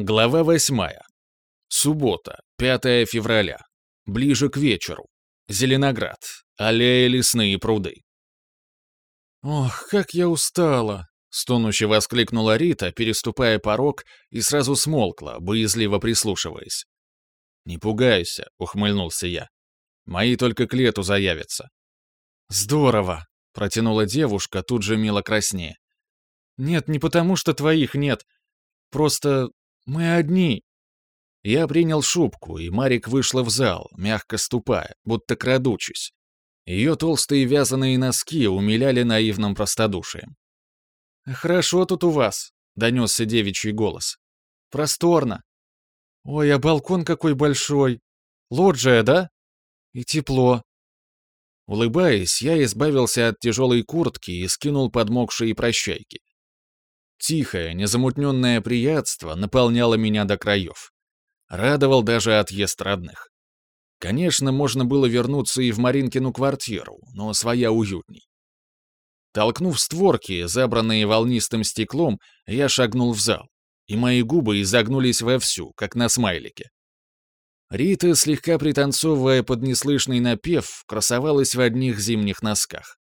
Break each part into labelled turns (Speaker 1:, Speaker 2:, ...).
Speaker 1: Глава 8. Суббота, 5 февраля. Ближе к вечеру. Зеленоград. Аллея лесные пруды.
Speaker 2: «Ох, как я устала!» — стонуще воскликнула Рита, переступая порог, и сразу смолкла, боязливо прислушиваясь.
Speaker 1: «Не пугайся», — ухмыльнулся я. «Мои только к лету заявятся».
Speaker 2: «Здорово!» — протянула девушка, тут же мило краснее. «Нет, не потому, что твоих нет. Просто «Мы одни!»
Speaker 1: Я принял шубку, и Марик вышла в зал, мягко ступая, будто крадучись. Ее толстые вязаные носки умиляли наивным простодушием.
Speaker 2: «Хорошо тут у вас», — донесся девичий голос. «Просторно. Ой, а балкон какой большой. Лоджия, да? И тепло».
Speaker 1: Улыбаясь, я избавился от тяжелой куртки и скинул подмокшие прощайки. Тихое, незамутненное приятство наполняло меня до краев. Радовал даже отъезд родных. Конечно, можно было вернуться и в Маринкину квартиру, но своя уютней. Толкнув створки, забранные волнистым стеклом, я шагнул в зал, и мои губы изогнулись вовсю, как на смайлике. Рита, слегка пританцовывая под неслышный напев, красовалась в одних зимних носках.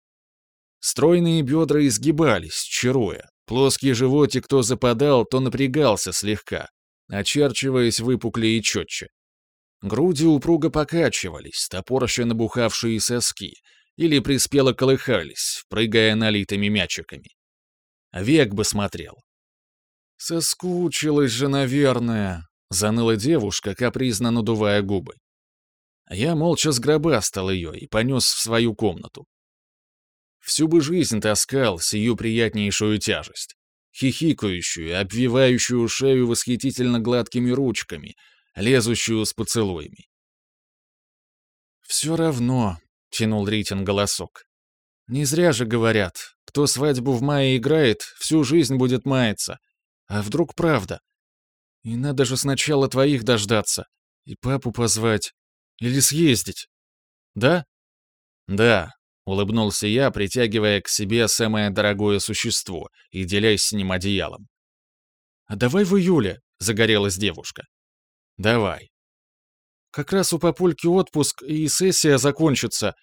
Speaker 1: Стройные бедра изгибались, чаруя, Плоский животик то западал, то напрягался слегка, очерчиваясь выпуклее и четче. Груди упруго покачивались, топорща набухавшие соски, или приспело колыхались, прыгая налитыми мячиками. Век бы смотрел.
Speaker 2: «Соскучилась же, наверное», — заныла девушка, капризно надувая губы.
Speaker 1: Я молча сгробастал ее и понес в свою комнату. Всю бы жизнь таскал сию приятнейшую тяжесть, хихикающую, обвивающую шею восхитительно гладкими ручками, лезущую с поцелуями.
Speaker 2: «Все равно», — тянул Ритин голосок. «Не зря же говорят, кто свадьбу в мае играет, всю жизнь будет маяться. А вдруг правда? И надо же сначала твоих дождаться, и папу позвать, или съездить. Да?»
Speaker 1: «Да», — улыбнулся я, притягивая к себе самое дорогое существо и делясь с ним одеялом.
Speaker 2: «А давай в июле», — загорелась девушка.
Speaker 1: «Давай».
Speaker 2: «Как раз у папульки отпуск, и сессия закончится,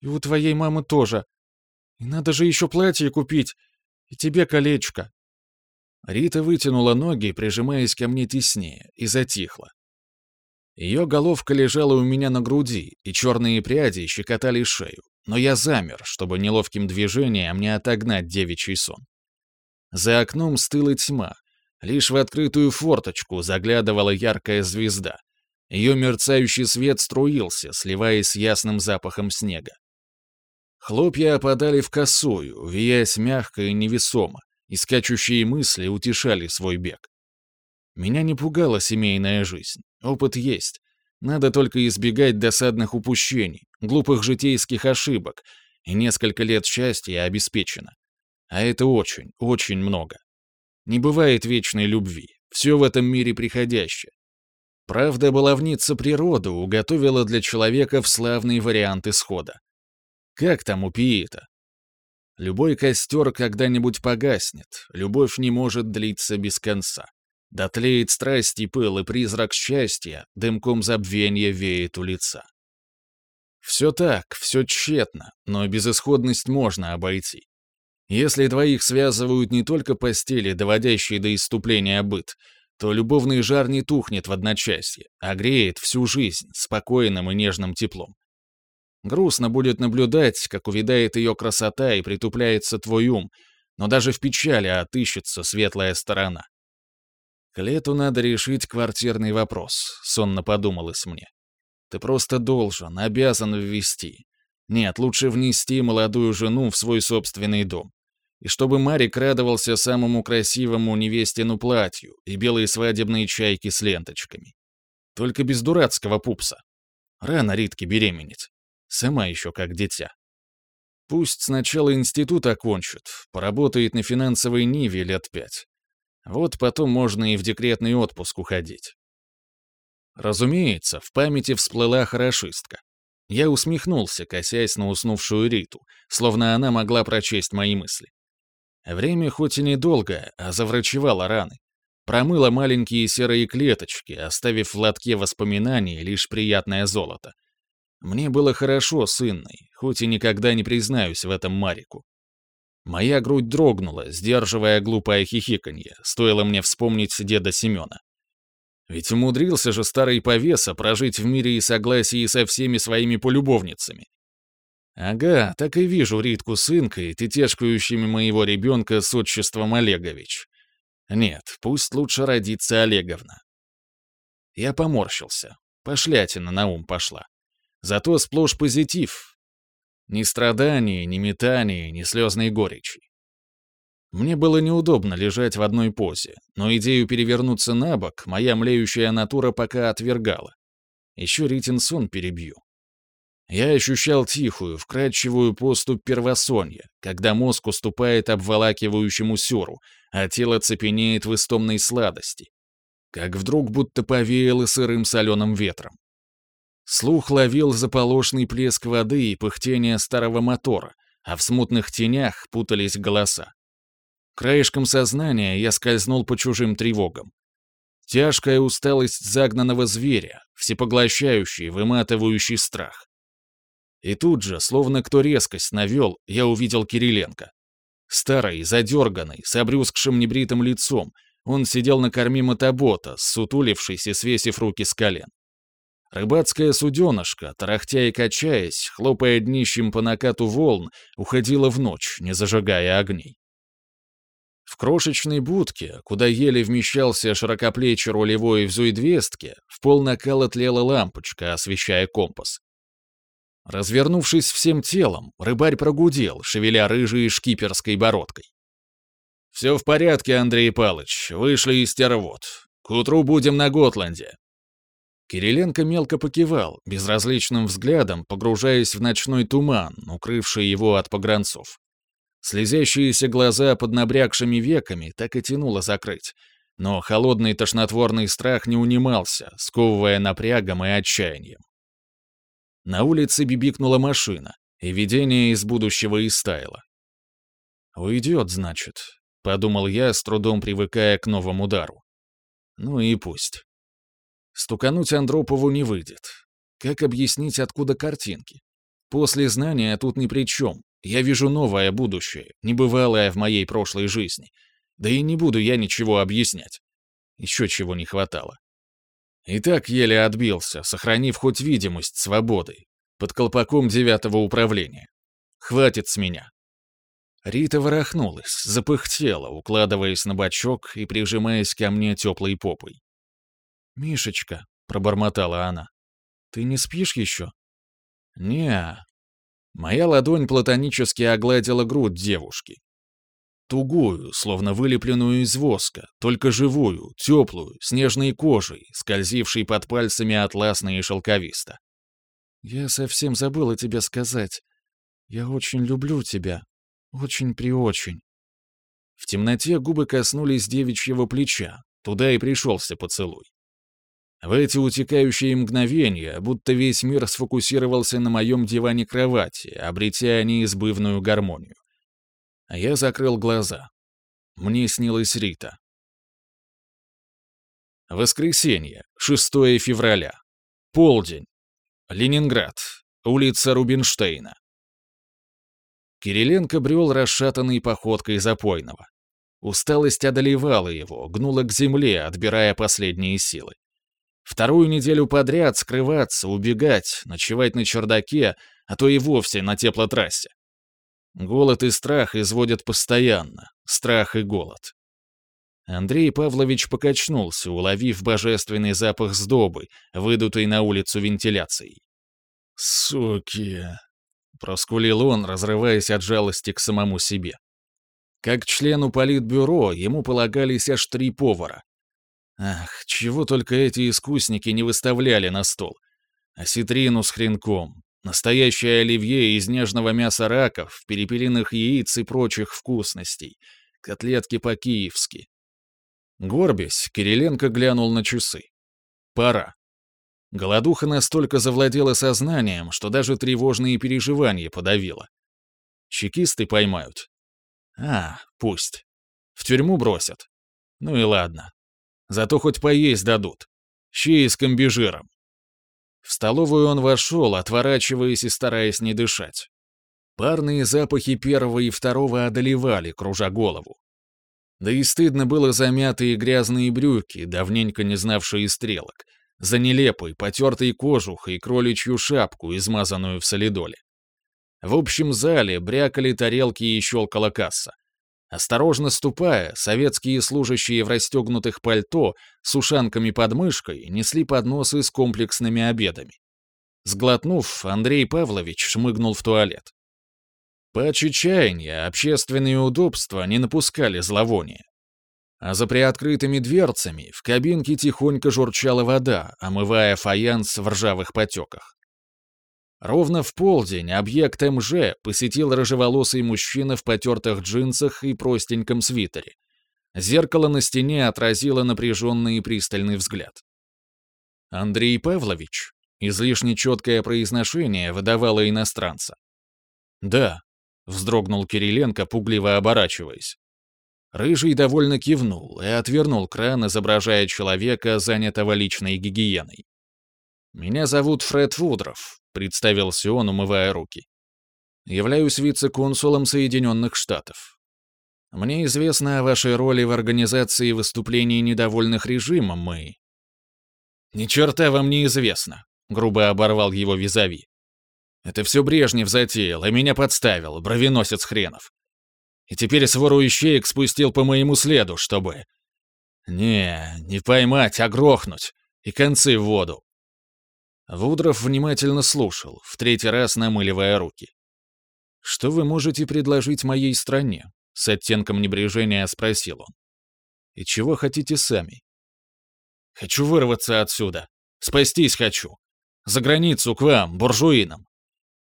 Speaker 2: и у твоей мамы тоже. И надо же еще платье купить, и тебе колечко».
Speaker 1: Рита вытянула ноги, прижимаясь ко мне теснее, и затихла. Ее головка лежала у меня на груди, и черные пряди щекотали шею но я замер, чтобы неловким движением не отогнать девичий сон. За окном стыла тьма, лишь в открытую форточку заглядывала яркая звезда. Ее мерцающий свет струился, сливаясь с ясным запахом снега. Хлопья опадали в косую, виясь мягко и невесомо, и скачущие мысли утешали свой бег. Меня не пугала семейная жизнь, опыт есть, надо только избегать досадных упущений, глупых житейских ошибок, и несколько лет счастья обеспечено. А это очень, очень много. Не бывает вечной любви, все в этом мире приходящее. Правда, баловница природы уготовила для человека в славный вариант исхода. Как там у Пиита? Любой костер когда-нибудь погаснет, любовь не может длиться без конца. Дотлеет страсть и пыл, и призрак счастья, дымком забвенья веет у лица. Все так, все тщетно, но безысходность можно обойти. Если двоих связывают не только постели, доводящие до иступления быт, то любовный жар не тухнет в одночасье, а греет всю жизнь спокойным и нежным теплом. Грустно будет наблюдать, как увядает ее красота и притупляется твой ум, но даже в печали отыщется светлая сторона. К «Лету надо решить квартирный вопрос», — сонно подумалось мне. «Ты просто должен, обязан ввести. Нет, лучше внести молодую жену в свой собственный дом. И чтобы Марик радовался самому красивому невестину платью и белые свадебные чайки с ленточками. Только без дурацкого пупса. Рано Ритке беременеть. Сама еще как дитя. Пусть сначала институт окончит, поработает на финансовой ниве лет пять. Вот потом можно и в декретный отпуск уходить. Разумеется, в памяти всплыла хорошистка. Я усмехнулся, косясь на уснувшую Риту, словно она могла прочесть мои мысли. Время хоть и недолгое, а заврачевало раны. промыло маленькие серые клеточки, оставив в лотке воспоминаний лишь приятное золото. Мне было хорошо с Инной, хоть и никогда не признаюсь в этом Марику. Моя грудь дрогнула, сдерживая глупое хихиканье, стоило мне вспомнить деда Семёна. Ведь умудрился же старый повеса прожить в мире и согласии со всеми своими полюбовницами. Ага, так и вижу Ритку с Инкой, тетешкающими моего ребенка с отчеством Олегович. Нет, пусть лучше родится Олеговна. Я поморщился. Пошлятина на ум пошла. Зато сплошь позитив, ни страдания, ни метания, ни слезной горечи. Мне было неудобно лежать в одной позе, но идею перевернуться на бок моя млеющая натура пока отвергала. Еще Ритин сон перебью. Я ощущал тихую, вкрадчивую поступь первосонья, когда мозг уступает обволакивающему сёру, а тело цепенеет в истомной сладости. Как вдруг будто повеяло сырым соленым ветром. Слух ловил заполошный плеск воды и пыхтение старого мотора, а в смутных тенях путались голоса. Краешком сознания я скользнул по чужим тревогам. Тяжкая усталость загнанного зверя, всепоглощающий, выматывающий страх. И тут же, словно кто резкость навел, я увидел Кириленко. Старый, задерганный, с обрюзгшим небритым лицом, он сидел на корме мотобота, сутулившись и свесив руки с колен. Рыбацкая суденышка, тарахтя и качаясь, хлопая днищем по накату волн, уходила в ночь, не зажигая огней. В крошечной будке, куда еле вмещался широкоплечий рулевой в зуидвестке, в пол накала тлела лампочка, освещая компас. Развернувшись всем телом, рыбарь прогудел, шевеля рыжей шкиперской бородкой. «Все в порядке, Андрей Палыч, вышли из стервот. К утру будем на Готланде. Кириленко мелко покивал, безразличным взглядом погружаясь в ночной туман, укрывший его от погранцов. Слезящиеся глаза под набрякшими веками так и тянуло закрыть, но холодный тошнотворный страх не унимался, сковывая напрягом и отчаянием. На улице бибикнула машина, и видение из будущего истаяло. «Уйдет, значит», — подумал я, с трудом привыкая к новому удару. «Ну и пусть». Стукануть Андропову не выйдет. Как объяснить, откуда картинки? После знания тут ни при чем. Я вижу новое будущее, небывалое в моей прошлой жизни. Да и не буду я ничего объяснять. Еще чего не хватало. И так еле отбился, сохранив хоть видимость свободы, под колпаком девятого управления. Хватит с меня. Рита ворохнулась, запыхтела, укладываясь на бочок и прижимаясь ко мне теплой попой. «Мишечка», — пробормотала она, — «ты не спишь еще?» «Не». Моя ладонь платонически огладила грудь девушки. Тугую, словно вылепленную из воска, только живую, теплую, с нежной кожей, скользившей под пальцами атласно и шелковисто. «Я совсем забыла тебе сказать. Я очень люблю тебя. Очень-преочень». В темноте губы коснулись девичьего плеча, туда и пришелся поцелуй. В эти утекающие мгновения будто весь мир сфокусировался на моем диване кровати, обретя неизбывную гармонию. А я закрыл глаза. Мне снилась Рита. Воскресенье, 6 февраля. Полдень. Ленинград. Улица Рубинштейна. Кириленко брел расшатанной походкой запойного. Усталость одолевала его, гнула к земле, отбирая последние силы. Вторую неделю подряд скрываться, убегать, ночевать на чердаке, а то и вовсе на теплотрассе. Голод и страх изводят постоянно. Страх и голод. Андрей Павлович покачнулся, уловив божественный запах сдобы, выдутой на улицу вентиляцией. «Суки!» — проскулил он, разрываясь от жалости к самому себе. Как члену политбюро ему полагались аж три повара, Ах, чего только эти искусники не выставляли на стол. Осетрину с хренком, настоящее оливье из нежного мяса раков, перепелиных яиц и прочих вкусностей, котлетки по-киевски. Горбись, Кириленко глянул на часы. Пора. Голодуха настолько завладела сознанием, что даже тревожные переживания подавила. Чекисты поймают. А, пусть. В тюрьму бросят. Ну и ладно, Зато хоть поесть дадут. Щи с комбижиром». В столовую он вошел, отворачиваясь и стараясь не дышать. Парные запахи первого и второго одолевали, кружа голову. Да и стыдно было за мятые грязные брюки, давненько не знавшие стрелок, за нелепый, потертый кожух и кроличью шапку, измазанную в солидоле. В общем зале брякали тарелки и щелкала касса. Осторожно ступая, советские служащие в расстегнутых пальто с ушанками под мышкой несли подносы с комплексными обедами. Сглотнув, Андрей Павлович шмыгнул в туалет. По чечаяния общественные удобства не напускали зловония. А за приоткрытыми дверцами в кабинке тихонько журчала вода, омывая фаянс в ржавых потеках. Ровно в полдень объект МЖ посетил рыжеволосый мужчина в потертых джинсах и простеньком свитере. Зеркало на стене отразило напряженный и пристальный взгляд. Андрей Павлович. Излишне четкое произношение выдавало иностранца. «Да», — вздрогнул Кириленко, пугливо оборачиваясь. Рыжий довольно кивнул и отвернул кран, изображая человека, занятого личной гигиеной. «Меня зовут Фред Вудров», — представился он, умывая руки. «Являюсь вице-консулом Соединенных Штатов. Мне известно о вашей роли в организации выступлений недовольных режимом Мы «Ни черта вам не известно», — грубо оборвал его визави. «Это все Брежнев затеял и меня подставил, бровеносец хренов. И теперь свору ищеек спустил по моему следу, чтобы...» «Не, не поймать, а грохнуть. И концы в воду. Вудров внимательно слушал, в третий раз намыливая руки. «Что вы можете предложить моей стране?» — с оттенком небрежения спросил он. «И чего хотите сами?» «Хочу вырваться отсюда. Спастись хочу. За границу, к вам, буржуинам.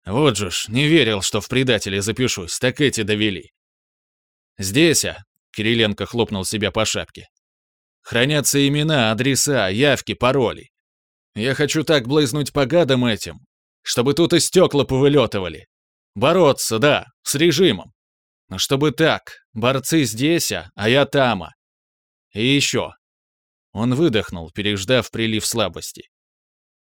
Speaker 1: Вот же ж, не верил, что в предатели запишусь, так эти довели. Здесь, а...» — Кириленко хлопнул себя по шапке. «Хранятся имена, адреса, явки, пароли. Я хочу так блызнуть по гадам этим, чтобы тут и стекла повылетывали. Бороться, да, с режимом. Но чтобы так, борцы здесь, а, а я тама. И еще. Он выдохнул, переждав прилив слабости.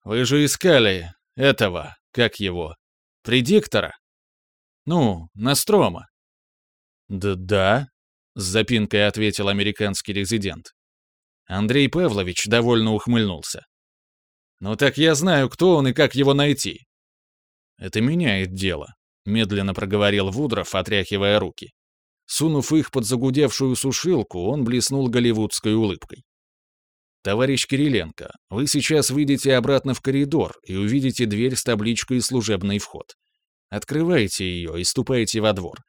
Speaker 1: Вы же искали этого, как его, предиктора? Ну, Настрома. Да-да, с запинкой ответил американский резидент. Андрей Павлович довольно ухмыльнулся. Но так я знаю, кто он и как его найти». «Это меняет дело», — медленно проговорил Вудров, отряхивая руки. Сунув их под загудевшую сушилку, он блеснул голливудской улыбкой. «Товарищ Кириленко, вы сейчас выйдете обратно в коридор и увидите дверь с табличкой «Служебный вход». Открывайте ее и ступайте во двор.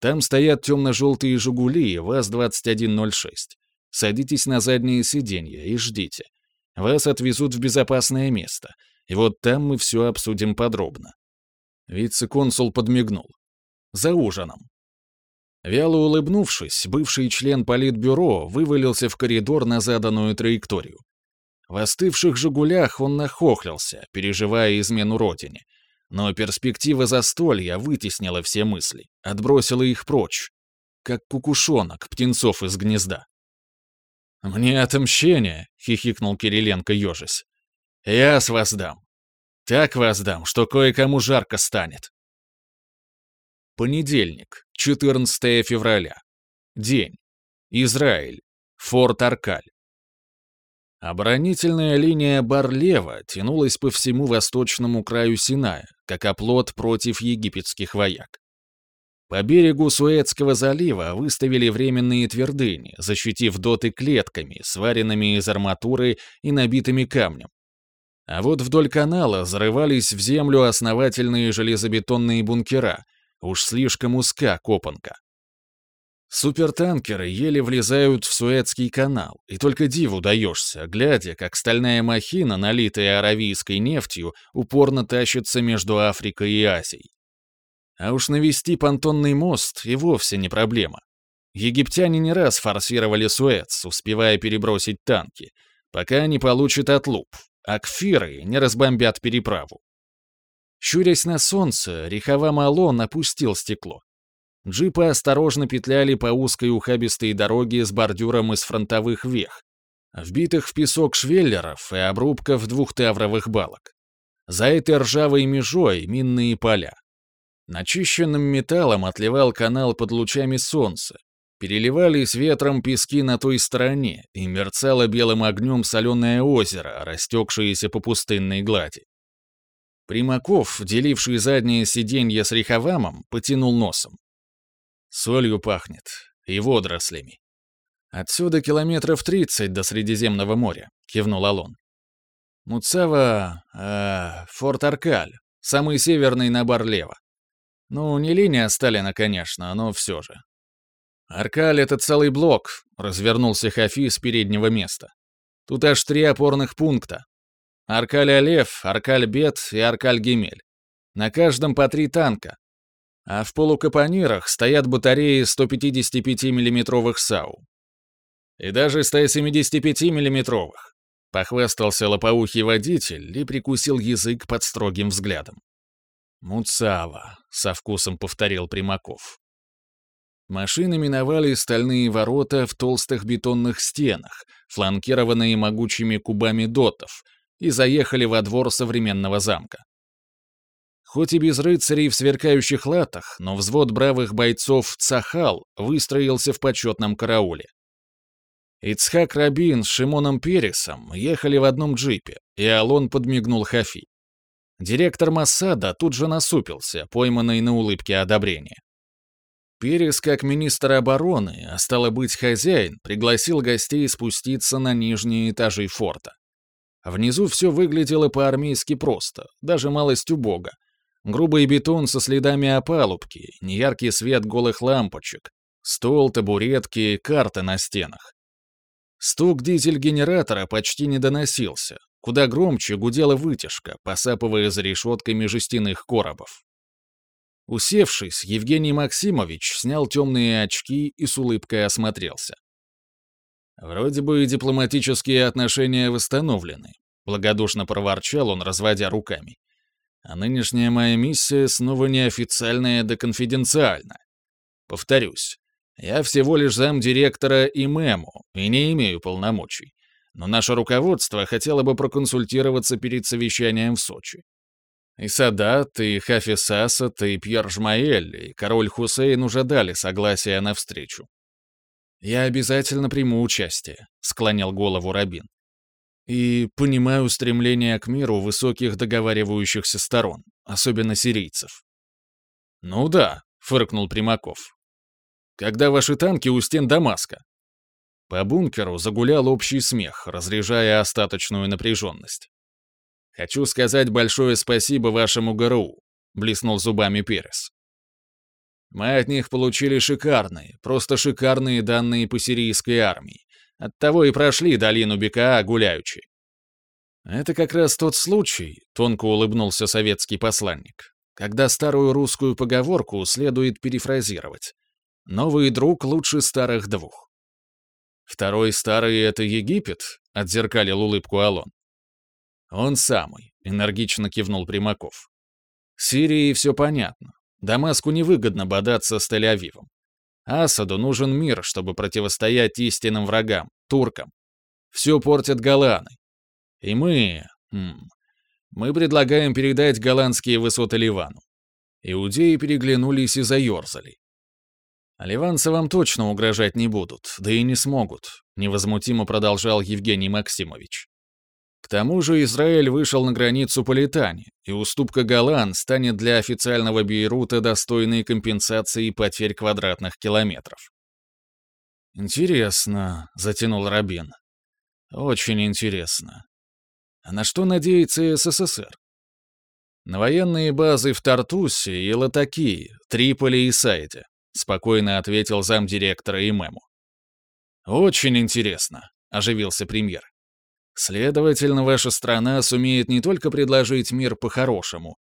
Speaker 1: Там стоят темно-желтые «Жигули» ВАЗ-2106. Садитесь на заднее сиденье и ждите. Вас отвезут в безопасное место, и вот там мы все обсудим подробно». Вице-консул подмигнул. «За ужином». Вяло улыбнувшись, бывший член политбюро вывалился в коридор на заданную траекторию. В остывших «Жигулях» он нахохлился, переживая измену родине. Но перспектива застолья вытеснила все мысли, отбросила их прочь, как кукушонок птенцов из гнезда. Мне отомщение!» — хихикнул Кириленко ежись. «Я с вас дам. Так вас дам, что кое-кому жарко станет». Понедельник, 14 февраля. День. Израиль. Форт Аркаль. Оборонительная линия Барлева тянулась по всему восточному краю Синая, как оплот против египетских вояк. По берегу Суэцкого залива выставили временные твердыни, защитив доты клетками, сваренными из арматуры и набитыми камнем. А вот вдоль канала зарывались в землю основательные железобетонные бункера, уж слишком узка копанка. Супертанкеры еле влезают в Суэцкий канал, и только диву даешься, глядя, как стальная махина, налитая аравийской нефтью, упорно тащится между Африкой и Азией. А уж навести понтонный мост и вовсе не проблема. Египтяне не раз форсировали Суэц, успевая перебросить танки, пока они получат отлуп, а кфиры не разбомбят переправу. Щурясь на солнце, Рихава Малон опустил стекло. Джипы осторожно петляли по узкой ухабистой дороге с бордюром из фронтовых вех, вбитых в песок швеллеров и обрубков двух тавровых балок. За этой ржавой межой минные поля. Начищенным металлом отливал канал под лучами солнца. Переливались ветром пески на той стороне, и мерцало белым огнем соленое озеро, растекшееся по пустынной глади. Примаков, деливший заднее сиденье с Риховамом, потянул носом. Солью пахнет. И водорослями. «Отсюда километров тридцать до Средиземного моря», — кивнул Алон. «Муцава... Э, Форт Аркаль, самый северный на Барлево. Ну, не линия а Сталина, конечно, но все же. «Аркаль — это целый блок», — развернулся Хафи с переднего места. «Тут аж три опорных пункта. Аркаль Олев, Аркаль-Бет и Аркаль-Гемель. На каждом по три танка. А в полукапонирах стоят батареи 155 миллиметровых САУ. И даже 175 миллиметровых Похвастался лопоухий водитель и прикусил язык под строгим взглядом. «Муцава», со вкусом повторил Примаков. Машины миновали стальные ворота в толстых бетонных стенах, фланкированные могучими кубами дотов, и заехали во двор современного замка. Хоть и без рыцарей в сверкающих латах, но взвод бравых бойцов Цахал выстроился в почетном карауле. Ицхак Рабин с Шимоном Пересом ехали в одном джипе, и Алон подмигнул Хафи. Директор Моссада тут же насупился, пойманный на улыбке одобрения. Перес, как министр обороны, а стало быть хозяин, пригласил гостей спуститься на нижние этажи форта. Внизу все выглядело по-армейски просто, даже малость убого. Грубый бетон со следами опалубки, неяркий свет голых лампочек, стол, табуретки, карты на стенах. Стук дизель-генератора почти не доносился, куда громче гудела вытяжка, посапывая за решетками жестяных коробов. Усевшись, Евгений Максимович снял темные очки и с улыбкой осмотрелся. «Вроде бы дипломатические отношения восстановлены», — благодушно проворчал он, разводя руками. «А нынешняя моя миссия снова неофициальная да конфиденциальна. Повторюсь, я всего лишь замдиректора и мэму и не имею полномочий но наше руководство хотело бы проконсультироваться перед совещанием в Сочи. И Садат, и Хафиз Асад, и Пьер Жмаэль, и король Хусейн уже дали согласие на встречу. «Я обязательно приму участие», — склонил голову Рабин. «И понимаю стремление к миру высоких договаривающихся сторон, особенно сирийцев». «Ну да», — фыркнул Примаков. «Когда ваши танки у стен Дамаска? По бункеру загулял общий смех, разряжая остаточную напряженность. «Хочу сказать большое спасибо вашему ГРУ», — блеснул зубами Перес. «Мы от них получили шикарные, просто шикарные данные по сирийской армии. Оттого и прошли долину Бека гуляючи». «Это как раз тот случай», — тонко улыбнулся советский посланник, «когда старую русскую поговорку следует перефразировать. Новый друг лучше старых двух». Второй старый — это Египет, — отзеркалил улыбку Алон. Он самый, — энергично кивнул Примаков. Сирии все понятно. Дамаску невыгодно бодаться с Тель-Авивом. Асаду нужен мир, чтобы противостоять истинным врагам, туркам. Все портят голланы. И мы... Хм, мы предлагаем передать голландские высоты Ливану. Иудеи переглянулись и заерзали. А ливанцы вам точно угрожать не будут, да и не смогут», — невозмутимо продолжал Евгений Максимович. К тому же Израиль вышел на границу по и уступка Голан станет для официального Бейрута достойной компенсации потерь квадратных километров. «Интересно», — затянул Рабин. «Очень интересно. А на что надеется СССР?» «На военные базы в Тартусе и Латакии, Триполи и Сайде. — спокойно ответил замдиректора и мэму. «Очень интересно», — оживился премьер. «Следовательно, ваша страна сумеет не только предложить мир по-хорошему,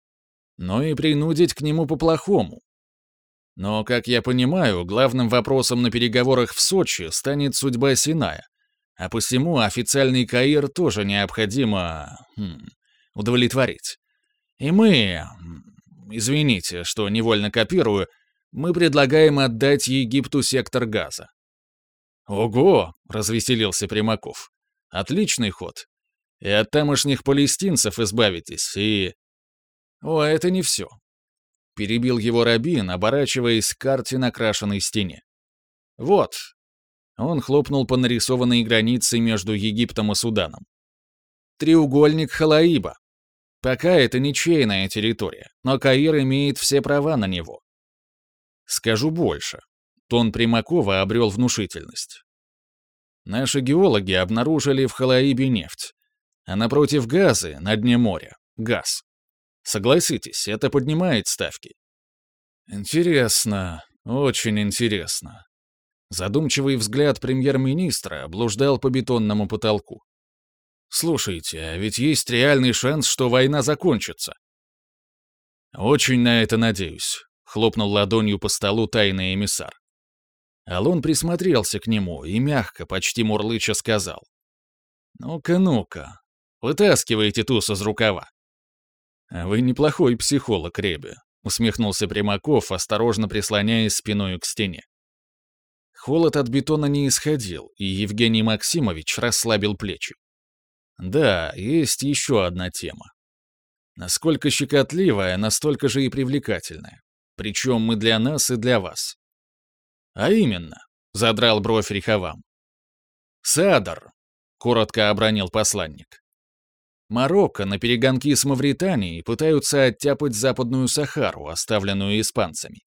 Speaker 1: но и принудить к нему по-плохому. Но, как я понимаю, главным вопросом на переговорах в Сочи станет судьба Синая, а посему официальный Каир тоже необходимо хм, удовлетворить. И мы, извините, что невольно копирую, — мы предлагаем отдать Египту сектор газа». «Ого!» — развеселился Примаков. «Отличный ход. И от тамошних палестинцев избавитесь, и...» «О, это не все», — перебил его Рабин, оборачиваясь к карте на крашенной стене. «Вот». Он хлопнул по нарисованной границе между Египтом и Суданом. «Треугольник Халаиба. Пока это ничейная территория, но Каир имеет все права на него. Скажу больше. Тон Примакова обрел внушительность. Наши геологи обнаружили в Халаибе нефть, а напротив газы, на дне моря, газ. Согласитесь, это поднимает ставки. Интересно, очень интересно. Задумчивый взгляд премьер-министра блуждал по бетонному потолку. Слушайте, а ведь есть реальный шанс, что война закончится. Очень на это надеюсь хлопнул ладонью по столу тайный эмиссар. Алон присмотрелся к нему и мягко, почти мурлыча сказал. «Ну-ка, ну-ка, вытаскивайте туз из рукава». «Вы неплохой психолог, Ребе», — усмехнулся Примаков, осторожно прислоняясь спиной к стене. Холод от бетона не исходил, и Евгений Максимович расслабил плечи. Да, есть еще одна тема. Насколько щекотливая, настолько же и привлекательная. Причем мы для нас и для вас. А именно, задрал бровь Риховам. Садар, коротко обронил посланник. Марокко на перегонки с Мавританией пытаются оттяпать Западную Сахару, оставленную испанцами.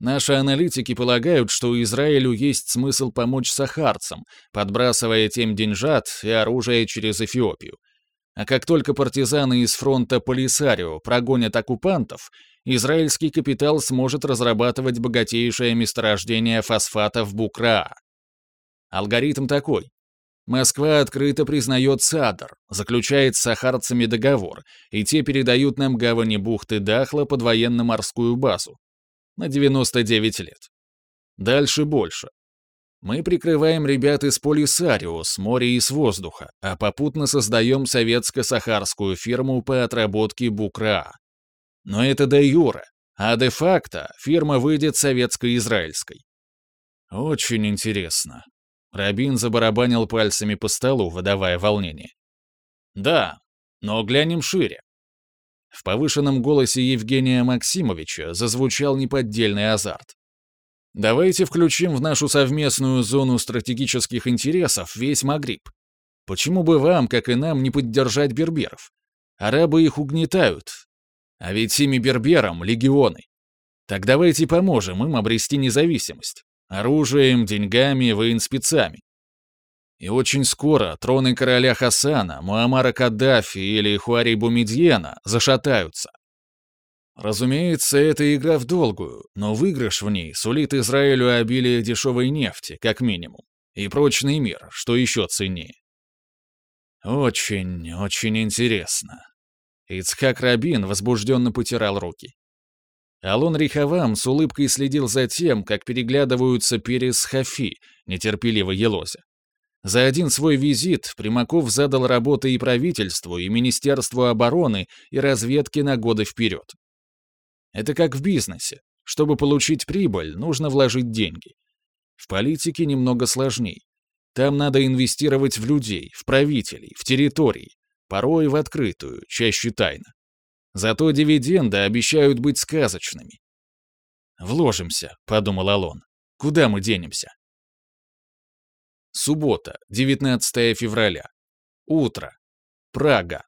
Speaker 1: Наши аналитики полагают, что Израилю есть смысл помочь сахарцам, подбрасывая тем деньжат и оружие через Эфиопию. А как только партизаны из фронта Полисарио прогонят оккупантов, израильский капитал сможет разрабатывать богатейшее месторождение фосфата в Букра. Алгоритм такой. Москва открыто признает САДР, заключает с сахарцами договор, и те передают нам гавани бухты Дахла под военно-морскую базу. На 99 лет. Дальше больше. Мы прикрываем ребят из Полисарио, с моря и с воздуха, а попутно создаем советско-сахарскую фирму по отработке Букра. Но это а де юре, а де-факто фирма выйдет советско-израильской. Очень интересно. Рабин забарабанил пальцами по столу, выдавая волнение. Да, но глянем шире. В повышенном голосе Евгения Максимовича зазвучал неподдельный азарт. Давайте включим в нашу совместную зону стратегических интересов весь Магриб. Почему бы вам, как и нам, не поддержать берберов? Арабы их угнетают, а ведь Сими Бербером, легионы. Так давайте поможем им обрести независимость. Оружием, деньгами, военспецами. И очень скоро троны короля Хасана, Муамара Каддафи или Хуари Бумидьена зашатаются. Разумеется, это игра в долгую, но выигрыш в ней сулит Израилю обилие дешевой нефти, как минимум, и прочный мир, что еще ценнее. Очень, очень интересно. Ицхак Рабин возбужденно потирал руки. Алон Рихавам с улыбкой следил за тем, как переглядываются Перес Хафи, нетерпеливо елозя. За один свой визит Примаков задал работы и правительству, и Министерству обороны, и разведке на годы вперед. Это как в бизнесе. Чтобы получить прибыль, нужно вложить деньги. В политике немного сложней. Там надо инвестировать в людей, в правителей, в территории порой в открытую, чаще тайно. Зато дивиденды обещают быть сказочными. «Вложимся», — подумал Алон. «Куда мы денемся?» Суббота, 19 февраля. Утро. Прага.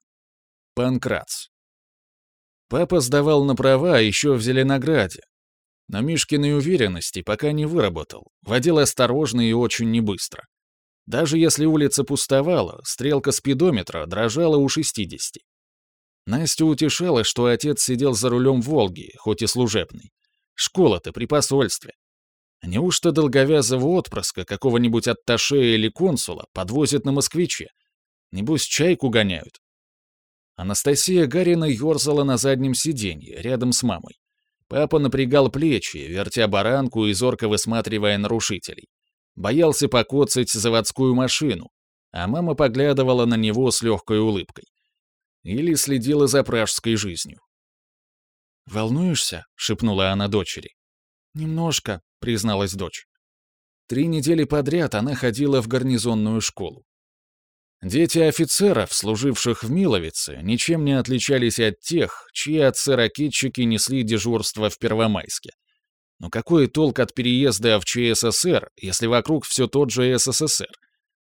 Speaker 1: Панкратс. Папа сдавал на права а еще в Зеленограде, но Мишкиной уверенности пока не выработал, водил осторожно и очень небыстро. Даже если улица пустовала, стрелка спидометра дрожала у 60. Настя утешала, что отец сидел за рулем «Волги», хоть и служебный. Школа-то при посольстве. Неужто долговязого отпрыска какого-нибудь атташе или консула подвозят на москвиче? Небось, чайку гоняют. Анастасия Гарина ерзала на заднем сиденье, рядом с мамой. Папа напрягал плечи, вертя баранку и зорко высматривая нарушителей боялся покоцать заводскую машину, а мама поглядывала на него с легкой улыбкой. Или следила за пражской жизнью. «Волнуешься?» — шепнула она дочери. «Немножко», — призналась дочь. Три недели подряд она ходила в гарнизонную школу. Дети офицеров, служивших в Миловице, ничем не отличались от тех, чьи отцы-ракетчики несли дежурство в Первомайске — но какой толк от переезда в ЧССР, если вокруг все тот же СССР?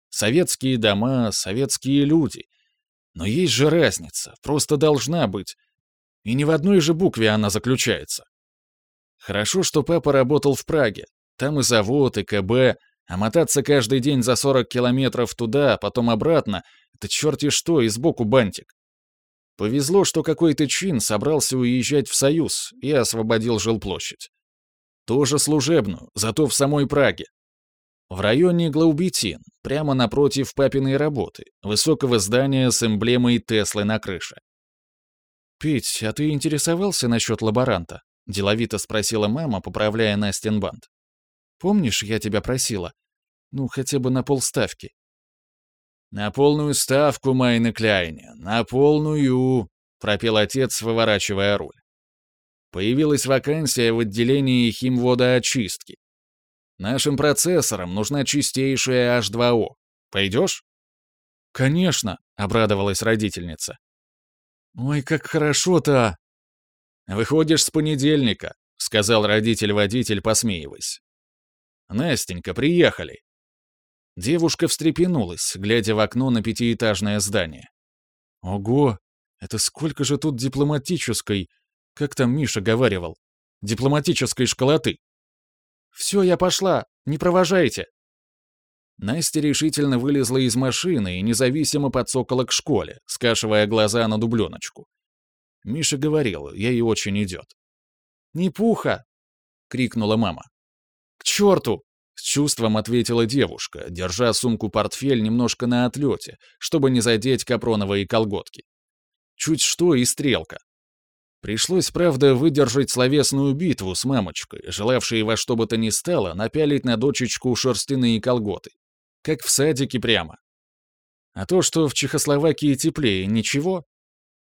Speaker 1: Советские дома, советские люди. Но есть же разница, просто должна быть. И не в одной же букве она заключается. Хорошо, что папа работал в Праге. Там и завод, и КБ, а мотаться каждый день за 40 километров туда, а потом обратно — это черти что, и сбоку бантик. Повезло, что какой-то чин собрался уезжать в Союз и освободил жилплощадь. Тоже служебную, зато в самой Праге. В районе Глаубитин, прямо напротив папиной работы, высокого здания с эмблемой Теслы на крыше. «Пить, а ты интересовался насчет лаборанта?» — деловито спросила мама, поправляя Настин бант. «Помнишь, я тебя просила? Ну, хотя бы на полставки». «На полную ставку, Майна Кляйне, на полную!» — пропел отец, выворачивая руль. Появилась вакансия в отделении химводоочистки. Нашим процессорам нужна чистейшая H2O. Пойдешь?
Speaker 2: «Конечно!» — обрадовалась родительница. «Ой, как хорошо-то!»
Speaker 1: «Выходишь с понедельника», — сказал родитель-водитель, посмеиваясь. «Настенька, приехали!» Девушка встрепенулась, глядя в окно на пятиэтажное здание.
Speaker 2: «Ого! Это сколько же тут дипломатической, как там Миша говаривал? Дипломатической школоты. «Все, я пошла! Не провожайте!»
Speaker 1: Настя решительно вылезла из машины и независимо подсокала к школе, скашивая глаза на дубленочку. Миша говорил, ей очень идет.
Speaker 2: «Не пуха!» — крикнула мама. «К черту!» — с чувством ответила девушка, держа сумку-портфель немножко на отлете, чтобы не задеть капроновые колготки. Чуть что и стрелка. Пришлось, правда, выдержать словесную битву с мамочкой, желавшей во что бы то ни стало напялить на дочечку шерстяные колготы. Как в садике прямо. А то, что в Чехословакии теплее, ничего.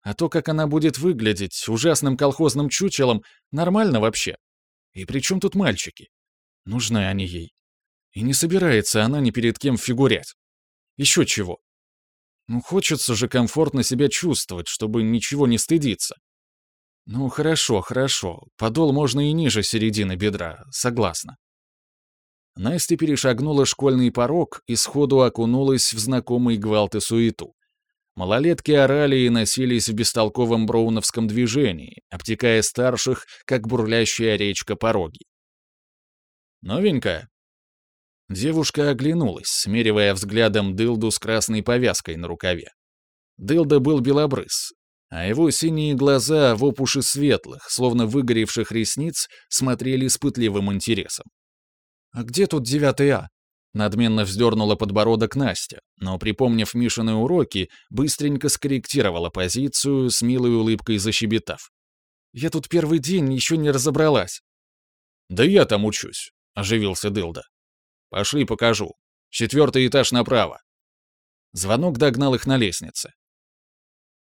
Speaker 2: А то, как она будет выглядеть ужасным колхозным чучелом, нормально вообще. И при чем тут мальчики? Нужны они ей. И не собирается она ни перед кем фигурять. Еще чего. Ну, хочется же комфортно себя чувствовать, чтобы ничего не стыдиться. Ну хорошо, хорошо. Подол можно и ниже середины бедра, согласна. Настя перешагнула школьный порог и сходу окунулась в знакомый гвалт и суету. Малолетки орали и носились в бестолковом броуновском движении, обтекая старших, как бурлящая речка пороги. «Новенькая?» Девушка оглянулась, смеривая взглядом дылду с красной повязкой на рукаве. Дылда был белобрыс, а его синие глаза в опуши светлых, словно выгоревших ресниц, смотрели с пытливым интересом. «А где тут девятый А?» Надменно вздернула подбородок Настя, но, припомнив Мишины уроки, быстренько скорректировала позицию, с милой улыбкой защебетав. «Я тут первый день еще не разобралась».
Speaker 1: «Да я там учусь», — оживился Дылда. «Пошли покажу. Четвертый этаж направо». Звонок догнал их на лестнице.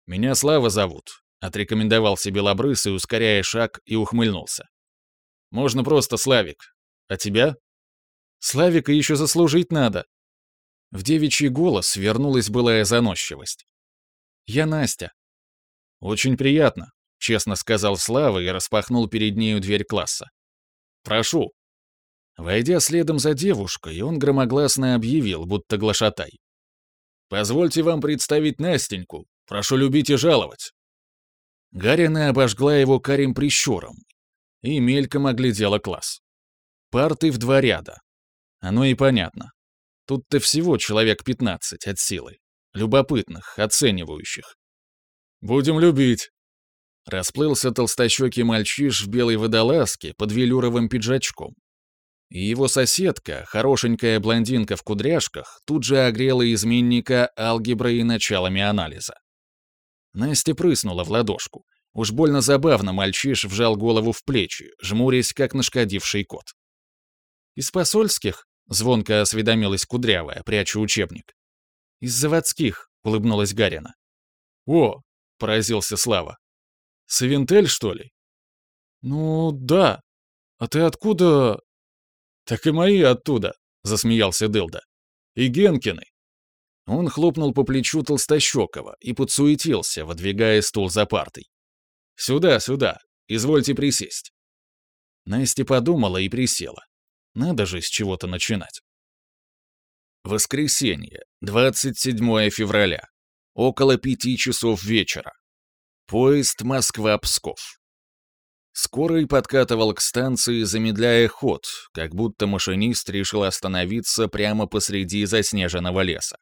Speaker 1: «Меня Слава зовут», — отрекомендовал себе Лобрысый, ускоряя шаг, и ухмыльнулся. «Можно просто Славик. А тебя?»
Speaker 2: «Славика еще заслужить надо». В девичий голос вернулась былая заносчивость. «Я Настя».
Speaker 1: «Очень приятно», — честно сказал Слава и распахнул перед нею дверь класса. «Прошу». Войдя следом за девушкой, он громогласно объявил, будто глашатай. «Позвольте вам представить Настеньку, Прошу любить и жаловать». Гарина обожгла его карим прищуром и мельком оглядела класс. Парты в два ряда. Оно и понятно. Тут-то всего человек 15 от силы. Любопытных, оценивающих. «Будем любить», Расплылся толстощёкий мальчиш в белой водолазке под велюровым пиджачком. И его соседка, хорошенькая блондинка в кудряшках, тут же огрела изменника алгеброй и началами анализа. Настя прыснула в ладошку. Уж больно забавно мальчиш вжал голову в плечи, жмурясь, как нашкодивший кот. «Из посольских?» — звонко осведомилась Кудрявая, пряча учебник. «Из заводских», — улыбнулась Гарина. «О!» — поразился Слава. «Савентель, что ли?» «Ну, да. А ты откуда...» «Так и мои оттуда», — засмеялся Дылда. «И Генкины. Он хлопнул по плечу Толстощекова и подсуетился, выдвигая стул за партой. «Сюда, сюда! Извольте присесть!» Настя подумала и присела. Надо же с чего-то начинать. Воскресенье, 27 февраля. Около пяти часов вечера. Поезд Москва-Псков. Скорый подкатывал к станции, замедляя ход, как будто машинист решил остановиться прямо посреди заснеженного леса.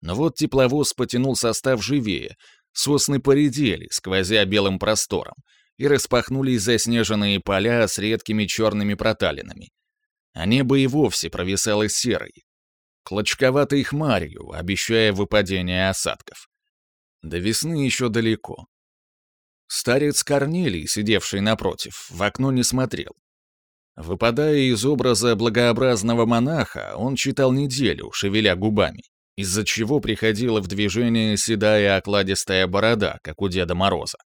Speaker 1: Но вот тепловоз потянул состав живее, сосны поредели, сквозя белым простором, и распахнулись заснеженные поля с редкими черными проталинами. А небо и вовсе провисало серой, клочковатой хмарью, обещая выпадение осадков. До весны еще далеко. Старец Корнилий, сидевший напротив, в окно не смотрел. Выпадая из образа благообразного монаха, он читал неделю, шевеля губами из-за чего приходила в движение седая окладистая борода, как у Деда Мороза.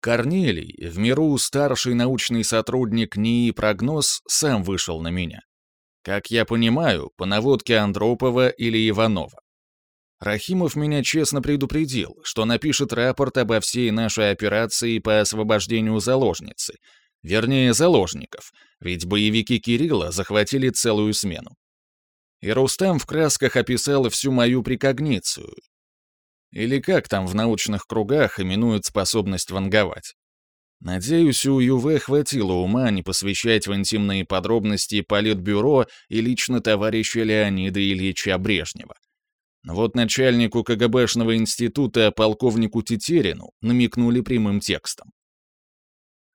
Speaker 1: Корнелий, в миру старший научный сотрудник НИИ «Прогноз», сам вышел на меня. Как я понимаю, по наводке Андропова или Иванова. Рахимов меня честно предупредил, что напишет рапорт обо всей нашей операции по освобождению заложницы, вернее, заложников, ведь боевики Кирилла захватили целую смену и Рустем в красках описал всю мою прикогницию. Или как там в научных кругах именуют способность ванговать. Надеюсь, у ЮВ хватило ума не посвящать в интимные подробности Политбюро и лично товарища Леонида Ильича Брежнева. Вот начальнику КГБшного института полковнику Тетерину намекнули прямым текстом.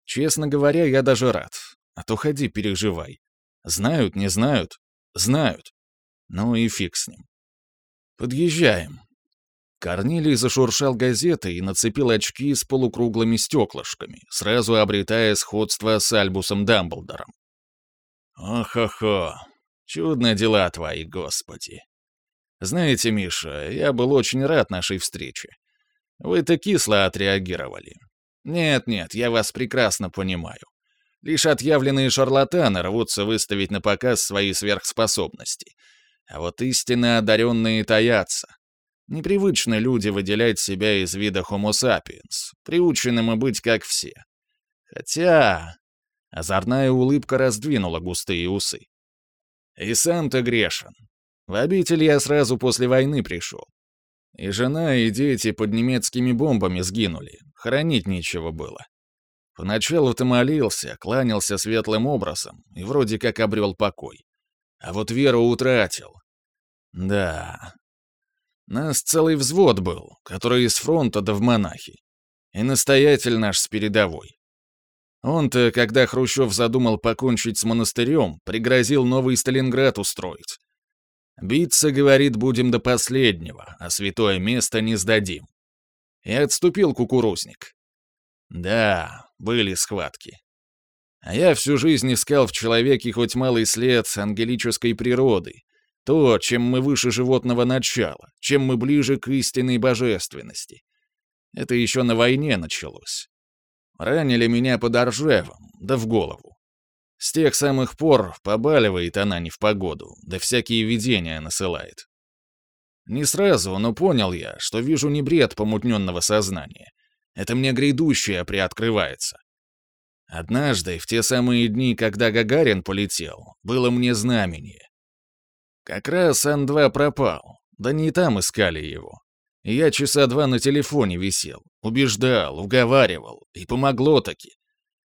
Speaker 1: Честно говоря, я даже рад. А то ходи, переживай. Знают, не знают? Знают. Ну и фиг с ним. Подъезжаем. Корнилий зашуршал газеты и нацепил очки с полукруглыми стеклышками, сразу обретая сходство с Альбусом Дамблдором. «Ох-охо! Чудные дела твои, господи! Знаете, Миша, я был очень рад нашей встрече. Вы-то кисло отреагировали. Нет-нет, я вас прекрасно понимаю. Лишь отъявленные шарлатаны рвутся выставить на показ свои сверхспособности — а вот истинно одаренные таятся. Непривычно люди выделять себя из вида Homo sapiens, приучены мы быть как все. Хотя... Озорная улыбка раздвинула густые усы. И сам ты грешен. В обитель я сразу после войны пришел. И жена, и дети под немецкими бомбами сгинули. Хоронить нечего было. Поначалу ты молился, кланялся светлым образом и вроде как обрел покой а вот веру утратил. Да. Нас целый взвод был, который из фронта да в монахи. И настоятель наш с передовой. Он-то, когда Хрущев задумал покончить с монастырем, пригрозил новый Сталинград устроить. «Биться, — говорит, — будем до последнего, а святое место не сдадим». И отступил кукурузник. Да, были схватки. А я всю жизнь искал в человеке хоть малый след ангелической природы, то, чем мы выше животного начала, чем мы ближе к истинной божественности. Это еще на войне началось. Ранили меня под Оржевом, да в голову. С тех самых пор побаливает она не в погоду, да всякие видения насылает. Не сразу, но понял я, что вижу не бред помутненного сознания. Это мне грядущее приоткрывается. Однажды, в те самые дни, когда Гагарин полетел, было мне знамение. Как раз Ан-2 пропал, да не там искали его. Я часа два на телефоне висел, убеждал, уговаривал, и помогло таки.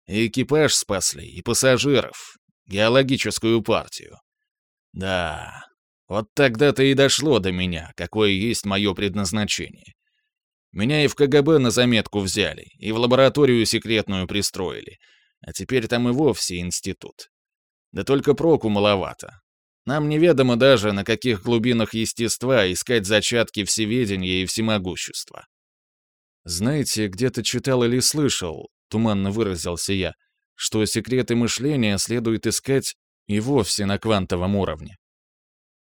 Speaker 1: И экипаж спасли, и пассажиров, геологическую партию. Да, вот тогда-то и дошло до меня, какое есть мое предназначение. Меня и в КГБ на заметку взяли, и в лабораторию секретную пристроили. А теперь там и вовсе институт. Да только проку маловато. Нам неведомо даже, на каких глубинах естества искать зачатки всеведения и всемогущества. «Знаете, где-то читал или слышал», — туманно выразился я, «что секреты мышления следует искать и вовсе на квантовом уровне».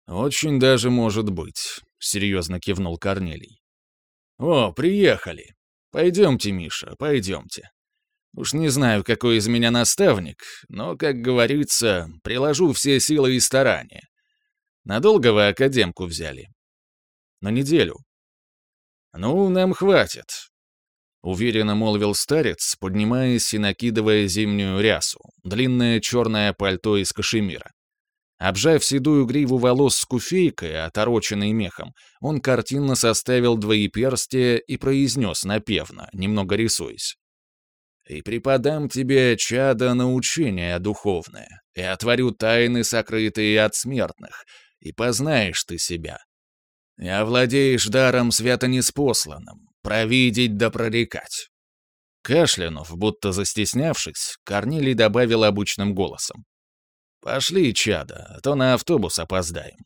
Speaker 1: «Очень даже может быть», — серьезно кивнул Корнелий. «О, приехали! Пойдемте, Миша, пойдемте. Уж не знаю, какой из меня наставник, но, как говорится, приложу все силы и старания. Надолго вы академку взяли?» «На неделю». «Ну, нам хватит», — уверенно молвил старец, поднимаясь и накидывая зимнюю рясу, длинное черное пальто из кашемира. Обжав седую гриву волос с куфейкой, отороченной мехом, он картинно составил двоеперстие и произнес напевно, немного рисуясь. «И преподам тебе, чада, научение духовное, и отворю тайны, сокрытые от смертных, и познаешь ты себя. И овладеешь даром свято-неспосланным, провидеть да прорекать». Кашлянув, будто застеснявшись, Корнилий добавил обычным голосом. Пошли, чада, а то на автобус опоздаем.